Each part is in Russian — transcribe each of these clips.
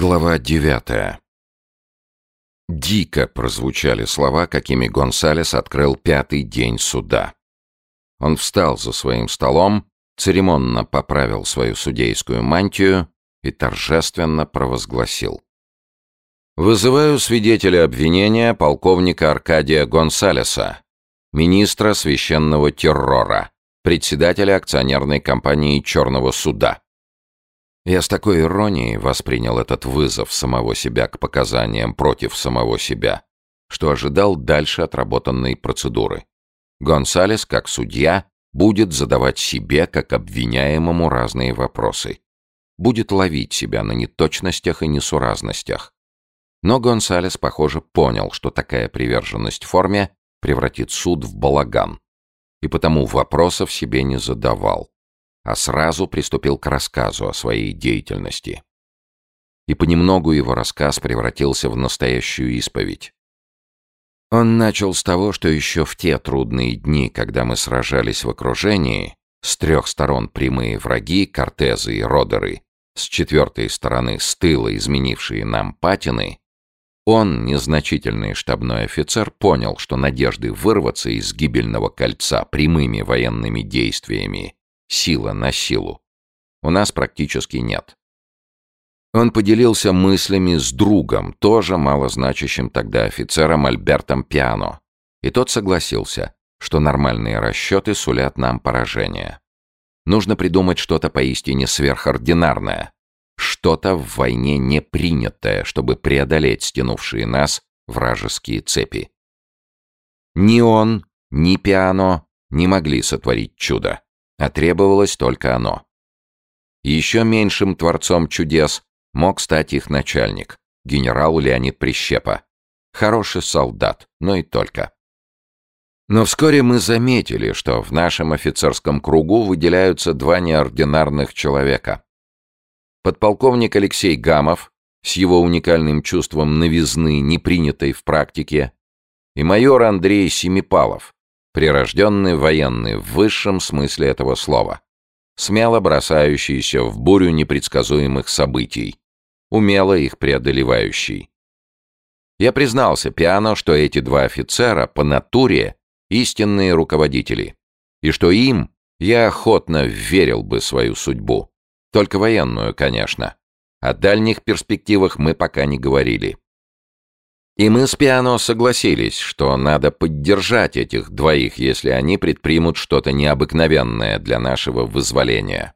Глава девятая. Дико прозвучали слова, какими Гонсалес открыл пятый день суда. Он встал за своим столом, церемонно поправил свою судейскую мантию и торжественно провозгласил. «Вызываю свидетеля обвинения полковника Аркадия Гонсалеса, министра священного террора, председателя акционерной компании «Черного суда». Я с такой иронией воспринял этот вызов самого себя к показаниям против самого себя, что ожидал дальше отработанной процедуры. Гонсалес, как судья, будет задавать себе, как обвиняемому, разные вопросы. Будет ловить себя на неточностях и несуразностях. Но Гонсалес, похоже, понял, что такая приверженность форме превратит суд в балаган, и потому вопросов себе не задавал а сразу приступил к рассказу о своей деятельности. И понемногу его рассказ превратился в настоящую исповедь. Он начал с того, что еще в те трудные дни, когда мы сражались в окружении, с трех сторон прямые враги, Кортезы и Родеры, с четвертой стороны с тыла изменившие нам патины, он, незначительный штабной офицер, понял, что надежды вырваться из гибельного кольца прямыми военными действиями сила на силу. У нас практически нет. Он поделился мыслями с другом, тоже малозначащим тогда офицером Альбертом Пиано, и тот согласился, что нормальные расчеты сулят нам поражение. Нужно придумать что-то поистине сверхординарное, что-то в войне не принятое, чтобы преодолеть стянувшие нас вражеские цепи. Ни он, ни Пиано не могли сотворить чудо а требовалось только оно. Еще меньшим творцом чудес мог стать их начальник, генерал Леонид Прищепа. Хороший солдат, но и только. Но вскоре мы заметили, что в нашем офицерском кругу выделяются два неординарных человека. Подполковник Алексей Гамов с его уникальным чувством новизны, не принятой в практике, и майор Андрей Семипалов, Прирожденный военный в высшем смысле этого слова. Смело бросающийся в бурю непредсказуемых событий. Умело их преодолевающий. Я признался Пиано, что эти два офицера по натуре истинные руководители, и что им я охотно верил бы свою судьбу. Только военную, конечно. О дальних перспективах мы пока не говорили. И мы с Пиано согласились, что надо поддержать этих двоих, если они предпримут что-то необыкновенное для нашего вызволения.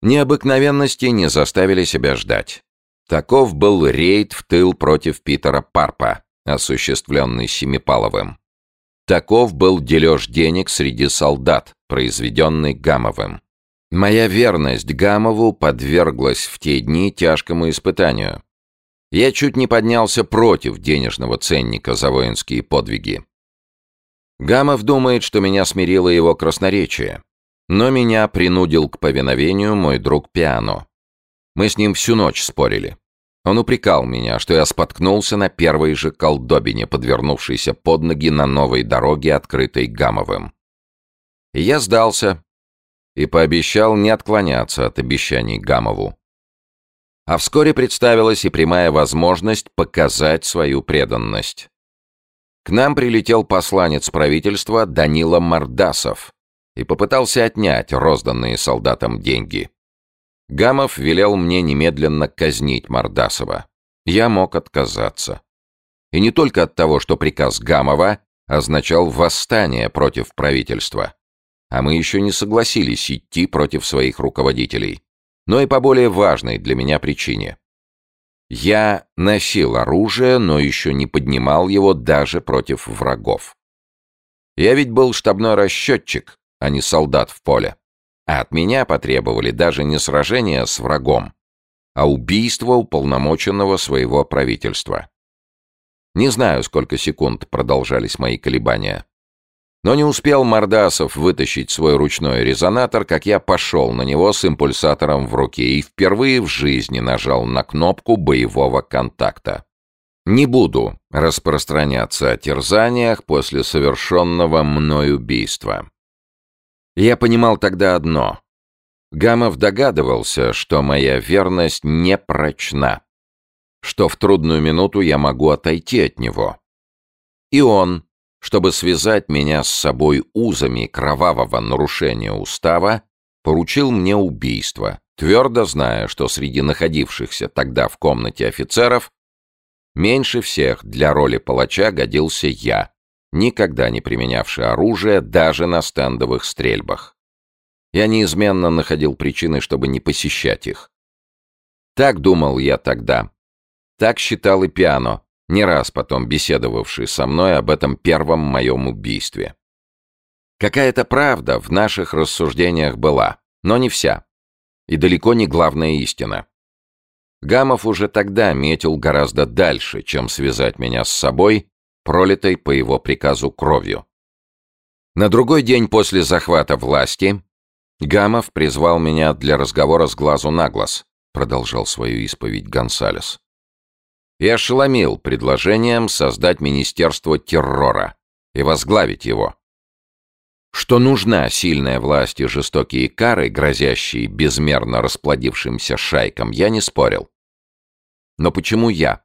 Необыкновенности не заставили себя ждать. Таков был рейд в тыл против Питера Парпа, осуществленный Семипаловым. Таков был дележ денег среди солдат, произведенный Гамовым. Моя верность Гамову подверглась в те дни тяжкому испытанию. Я чуть не поднялся против денежного ценника за воинские подвиги. Гамов думает, что меня смирило его красноречие. Но меня принудил к повиновению мой друг Пиано. Мы с ним всю ночь спорили. Он упрекал меня, что я споткнулся на первой же колдобине, подвернувшейся под ноги на новой дороге, открытой Гамовым. Я сдался и пообещал не отклоняться от обещаний Гамову. А вскоре представилась и прямая возможность показать свою преданность. К нам прилетел посланец правительства Данила Мордасов и попытался отнять розданные солдатам деньги. Гамов велел мне немедленно казнить Мордасова. Я мог отказаться. И не только от того, что приказ Гамова означал восстание против правительства, а мы еще не согласились идти против своих руководителей но и по более важной для меня причине. Я носил оружие, но еще не поднимал его даже против врагов. Я ведь был штабной расчетчик, а не солдат в поле. А от меня потребовали даже не сражения с врагом, а убийство уполномоченного своего правительства. Не знаю, сколько секунд продолжались мои колебания. Но не успел Мордасов вытащить свой ручной резонатор, как я пошел на него с импульсатором в руке и впервые в жизни нажал на кнопку боевого контакта. Не буду распространяться о терзаниях после совершенного мной убийства. Я понимал тогда одно. Гамов догадывался, что моя верность не прочна, что в трудную минуту я могу отойти от него. И он, чтобы связать меня с собой узами кровавого нарушения устава, поручил мне убийство, твердо зная, что среди находившихся тогда в комнате офицеров меньше всех для роли палача годился я, никогда не применявший оружие даже на стендовых стрельбах. Я неизменно находил причины, чтобы не посещать их. Так думал я тогда. Так считал и Пиано, не раз потом беседовавший со мной об этом первом моем убийстве. Какая-то правда в наших рассуждениях была, но не вся. И далеко не главная истина. Гамов уже тогда метил гораздо дальше, чем связать меня с собой, пролитой по его приказу кровью. На другой день после захвата власти Гамов призвал меня для разговора с глазу на глаз, продолжал свою исповедь Гонсалес. И ошеломил предложением создать Министерство террора и возглавить его. Что нужна сильная власть и жестокие кары, грозящие безмерно расплодившимся шайкам, я не спорил. Но почему я?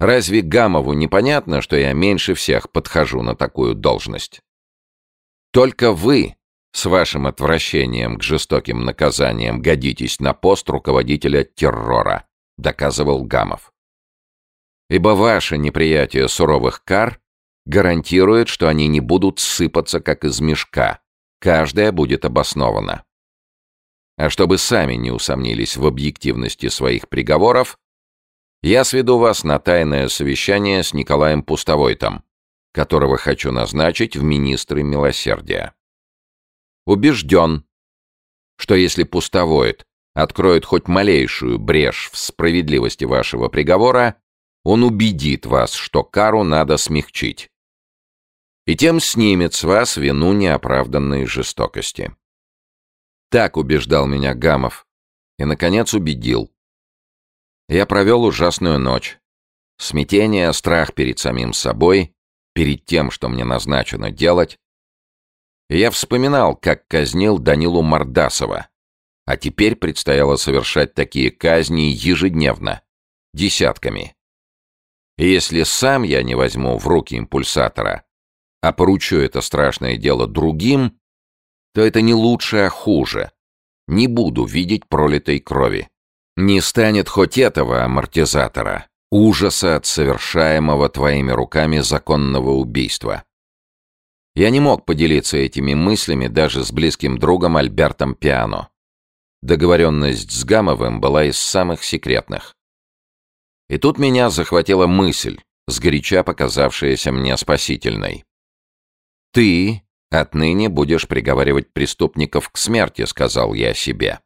Разве Гамову непонятно, что я меньше всех подхожу на такую должность? Только вы с вашим отвращением к жестоким наказаниям годитесь на пост руководителя террора, доказывал Гамов. Ибо ваше неприятие суровых кар гарантирует, что они не будут сыпаться, как из мешка. Каждая будет обоснована. А чтобы сами не усомнились в объективности своих приговоров, я сведу вас на тайное совещание с Николаем Пустовойтом, которого хочу назначить в министры милосердия. Убежден, что если пустовоид откроет хоть малейшую брешь в справедливости вашего приговора, он убедит вас, что кару надо смягчить. И тем снимет с вас вину неоправданной жестокости. Так убеждал меня Гамов. И, наконец, убедил. Я провел ужасную ночь. Смятение, страх перед самим собой, перед тем, что мне назначено делать, я вспоминал, как казнил Данилу Мордасова. А теперь предстояло совершать такие казни ежедневно, десятками. Если сам я не возьму в руки импульсатора, а поручу это страшное дело другим, то это не лучше, а хуже. Не буду видеть пролитой крови. Не станет хоть этого амортизатора, ужаса от совершаемого твоими руками законного убийства. Я не мог поделиться этими мыслями даже с близким другом Альбертом Пиано. Договоренность с Гамовым была из самых секретных. И тут меня захватила мысль, сгоряча показавшаяся мне спасительной. «Ты отныне будешь приговаривать преступников к смерти», — сказал я себе.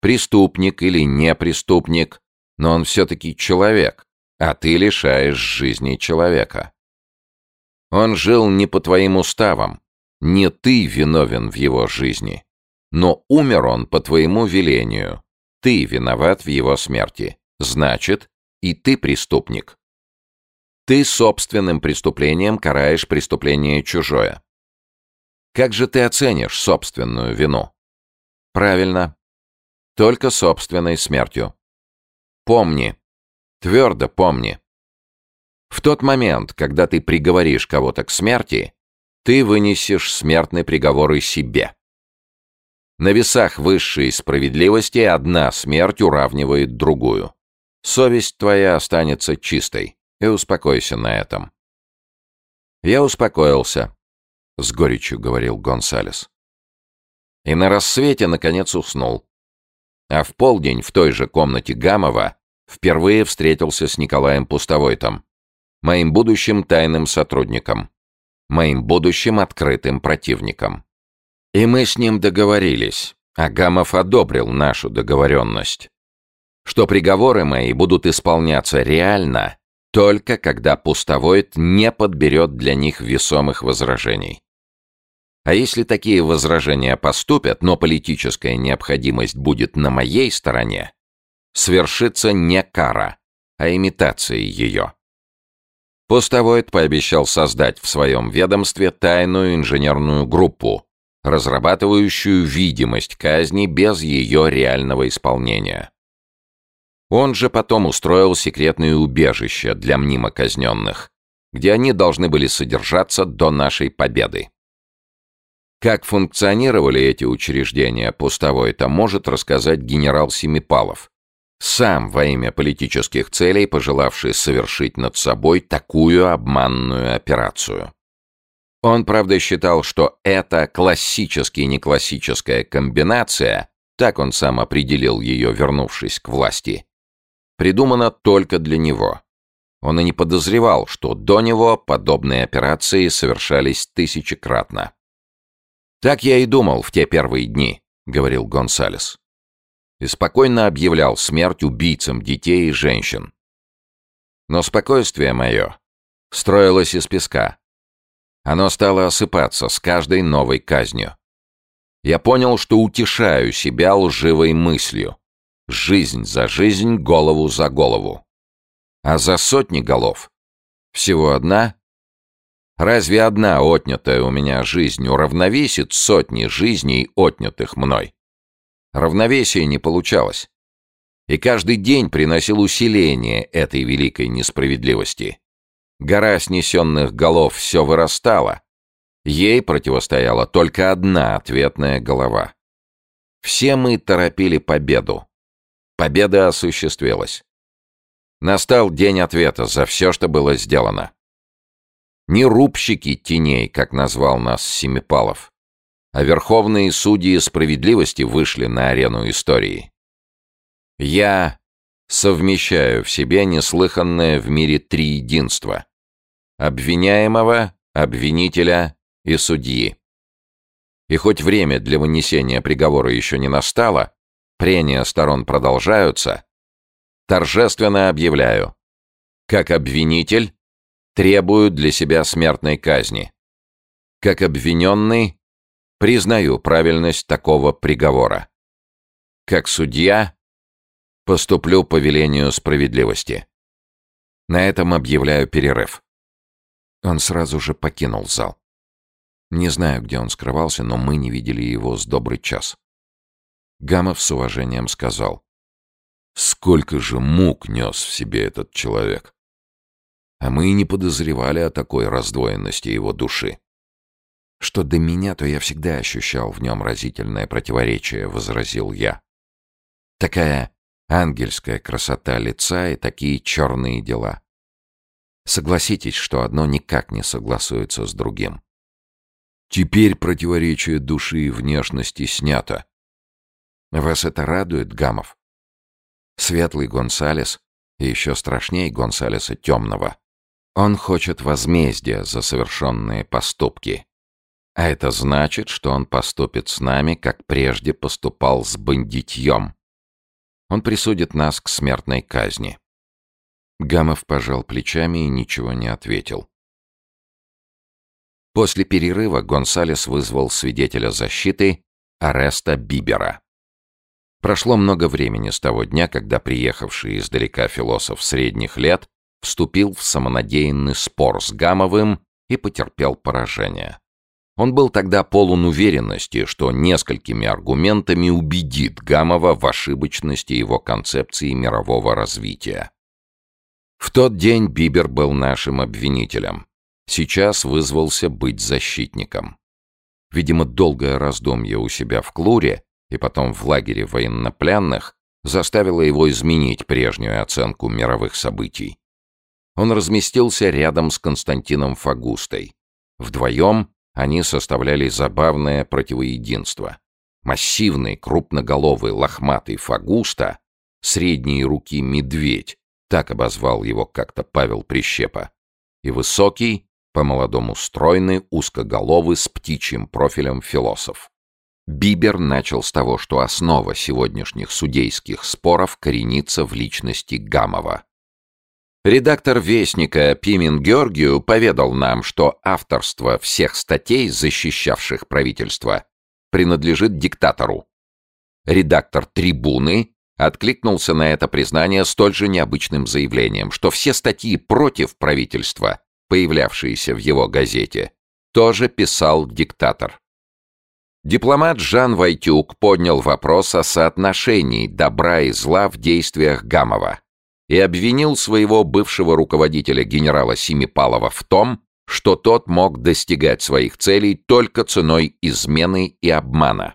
«Преступник или не преступник, но он все-таки человек, а ты лишаешь жизни человека. Он жил не по твоим уставам. Не ты виновен в его жизни. Но умер он по твоему велению. Ты виноват в его смерти. Значит, и ты преступник. Ты собственным преступлением караешь преступление чужое. Как же ты оценишь собственную вину? Правильно. Только собственной смертью. Помни. Твердо помни. В тот момент, когда ты приговоришь кого-то к смерти, ты вынесешь смертный приговор и себе. На весах высшей справедливости одна смерть уравнивает другую. Совесть твоя останется чистой, и успокойся на этом. Я успокоился, — с горечью говорил Гонсалес. И на рассвете, наконец, уснул. А в полдень в той же комнате Гамова впервые встретился с Николаем Пустовойтом моим будущим тайным сотрудником, моим будущим открытым противником. И мы с ним договорились, Агамов одобрил нашу договоренность, что приговоры мои будут исполняться реально только когда пустовоид не подберет для них весомых возражений. А если такие возражения поступят, но политическая необходимость будет на моей стороне, свершится не кара, а имитация ее. Постовойт пообещал создать в своем ведомстве тайную инженерную группу, разрабатывающую видимость казни без ее реального исполнения. Он же потом устроил секретные убежища для мнимо казненных, где они должны были содержаться до нашей победы. Как функционировали эти учреждения пустовой-то может рассказать генерал Семипалов, сам во имя политических целей пожелавший совершить над собой такую обманную операцию. Он, правда, считал, что эта классически неклассическая комбинация, так он сам определил ее, вернувшись к власти, придумана только для него. Он и не подозревал, что до него подобные операции совершались тысячекратно. «Так я и думал в те первые дни», — говорил Гонсалес. И спокойно объявлял смерть убийцам детей и женщин. Но спокойствие мое строилось из песка. Оно стало осыпаться с каждой новой казнью. Я понял, что утешаю себя лживой мыслью. Жизнь за жизнь, голову за голову. А за сотни голов всего одна Разве одна отнятая у меня жизнь уравновесит сотни жизней, отнятых мной? Равновесия не получалось. И каждый день приносил усиление этой великой несправедливости. Гора снесенных голов все вырастала. Ей противостояла только одна ответная голова. Все мы торопили победу. Победа осуществилась. Настал день ответа за все, что было сделано. Не рубщики теней, как назвал нас Семипалов, а верховные судьи справедливости вышли на арену истории. Я совмещаю в себе неслыханное в мире триединство — обвиняемого, обвинителя и судьи. И хоть время для вынесения приговора еще не настало, прения сторон продолжаются, торжественно объявляю, как обвинитель требуют для себя смертной казни. Как обвиненный, признаю правильность такого приговора. Как судья, поступлю по велению справедливости. На этом объявляю перерыв. Он сразу же покинул зал. Не знаю, где он скрывался, но мы не видели его с добрый час. Гамов с уважением сказал. «Сколько же мук нес в себе этот человек!» а мы и не подозревали о такой раздвоенности его души. Что до меня, то я всегда ощущал в нем разительное противоречие, — возразил я. Такая ангельская красота лица и такие черные дела. Согласитесь, что одно никак не согласуется с другим. Теперь противоречие души и внешности снято. Вас это радует, Гамов? Светлый Гонсалес и еще страшнее Гонсалеса Темного он хочет возмездия за совершенные поступки. А это значит, что он поступит с нами, как прежде поступал с бандитьем. Он присудит нас к смертной казни. Гамов пожал плечами и ничего не ответил. После перерыва Гонсалес вызвал свидетеля защиты Ареста Бибера. Прошло много времени с того дня, когда приехавший издалека философ средних лет вступил в самонадеянный спор с Гамовым и потерпел поражение. Он был тогда полон уверенности, что несколькими аргументами убедит Гамова в ошибочности его концепции мирового развития. В тот день Бибер был нашим обвинителем. Сейчас вызвался быть защитником. Видимо, долгое раздумье у себя в Клуре и потом в лагере военнопленных заставило его изменить прежнюю оценку мировых событий он разместился рядом с Константином Фагустой. Вдвоем они составляли забавное противоединство. Массивный, крупноголовый, лохматый Фагуста, средней руки медведь, так обозвал его как-то Павел Прищепа, и высокий, по-молодому стройный, узкоголовый с птичьим профилем философ. Бибер начал с того, что основа сегодняшних судейских споров коренится в личности Гамова. Редактор «Вестника» Пимен Георгию поведал нам, что авторство всех статей, защищавших правительство, принадлежит диктатору. Редактор «Трибуны» откликнулся на это признание столь же необычным заявлением, что все статьи против правительства, появлявшиеся в его газете, тоже писал диктатор. Дипломат Жан Войтюк поднял вопрос о соотношении добра и зла в действиях Гамова и обвинил своего бывшего руководителя генерала Семипалова в том, что тот мог достигать своих целей только ценой измены и обмана.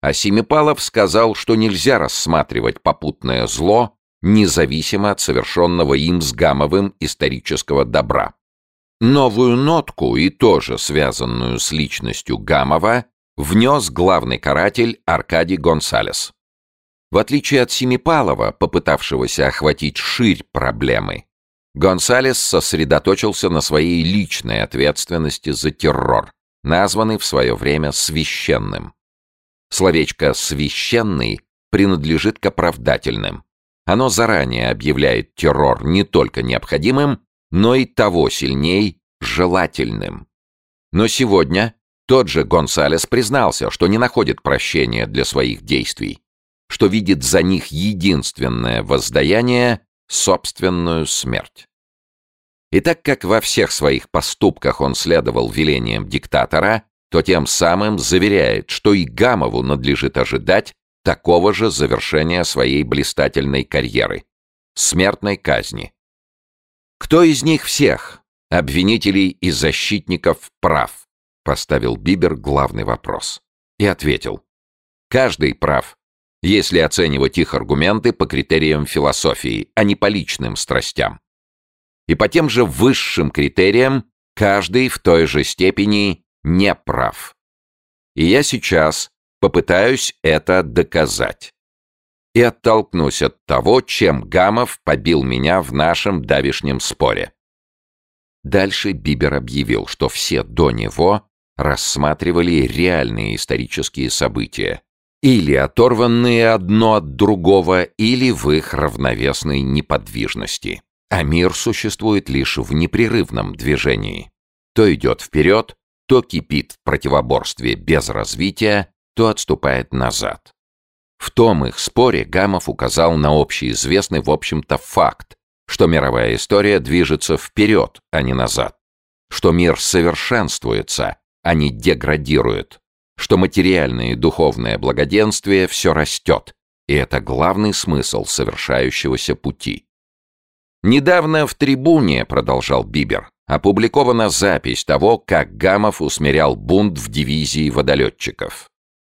А Семипалов сказал, что нельзя рассматривать попутное зло независимо от совершенного им с Гамовым исторического добра. Новую нотку, и тоже связанную с личностью Гамова, внес главный каратель Аркадий Гонсалес. В отличие от Семипалова, попытавшегося охватить ширь проблемы, Гонсалес сосредоточился на своей личной ответственности за террор, названный в свое время «священным». Словечко «священный» принадлежит к оправдательным. Оно заранее объявляет террор не только необходимым, но и того сильней желательным. Но сегодня тот же Гонсалес признался, что не находит прощения для своих действий, что видит за них единственное воздаяние — собственную смерть. И так как во всех своих поступках он следовал велениям диктатора, то тем самым заверяет, что и Гамову надлежит ожидать такого же завершения своей блистательной карьеры — смертной казни. Кто из них всех, обвинителей и защитников, прав? Поставил Бибер главный вопрос. И ответил. Каждый прав, если оценивать их аргументы по критериям философии, а не по личным страстям. И по тем же высшим критериям каждый в той же степени не прав. И я сейчас попытаюсь это доказать. И оттолкнусь от того, чем Гамов побил меня в нашем давишнем споре. Дальше Бибер объявил, что все до него рассматривали реальные исторические события, или оторванные одно от другого, или в их равновесной неподвижности. А мир существует лишь в непрерывном движении. То идет вперед, то кипит в противоборстве без развития, то отступает назад. В том их споре Гамов указал на общеизвестный, в общем-то, факт, что мировая история движется вперед, а не назад, что мир совершенствуется, не деградирует, что материальное и духовное благоденствие все растет, и это главный смысл совершающегося пути. Недавно в «Трибуне», продолжал Бибер, опубликована запись того, как Гамов усмирял бунт в дивизии водолетчиков.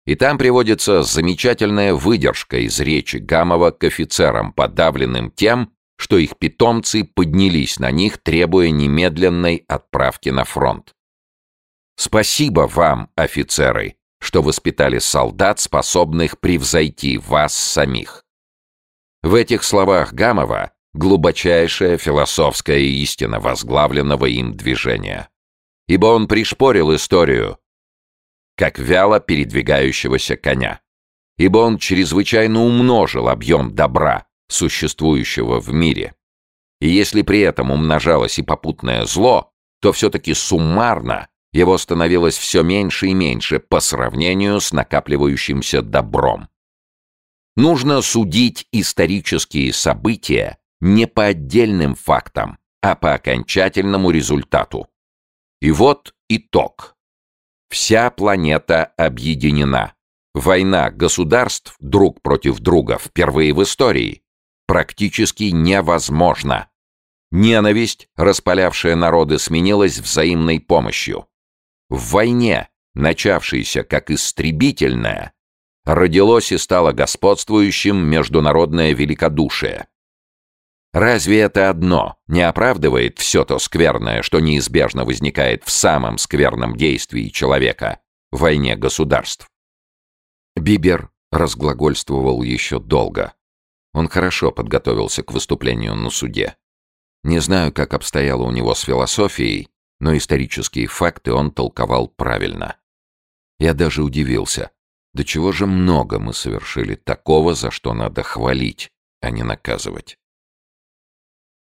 И там приводится замечательная выдержка из речи Гамова к офицерам, подавленным тем, что их питомцы поднялись на них, требуя немедленной отправки на фронт. Спасибо вам, офицеры, что воспитали солдат, способных превзойти вас самих. В этих словах Гамова глубочайшая философская истина возглавленного им движения. Ибо он пришпорил историю, как вяло передвигающегося коня. Ибо он чрезвычайно умножил объем добра, существующего в мире. И если при этом умножалось и попутное зло, то все-таки суммарно его становилось все меньше и меньше по сравнению с накапливающимся добром. Нужно судить исторические события не по отдельным фактам, а по окончательному результату. И вот итог. Вся планета объединена. Война государств друг против друга впервые в истории практически невозможна. Ненависть, распалявшая народы, сменилась взаимной помощью. В войне, начавшейся как истребительная, родилось и стало господствующим международное великодушие. Разве это одно не оправдывает все то скверное, что неизбежно возникает в самом скверном действии человека — войне государств? Бибер разглагольствовал еще долго. Он хорошо подготовился к выступлению на суде. Не знаю, как обстояло у него с философией, но исторические факты он толковал правильно. Я даже удивился. До чего же много мы совершили такого, за что надо хвалить, а не наказывать.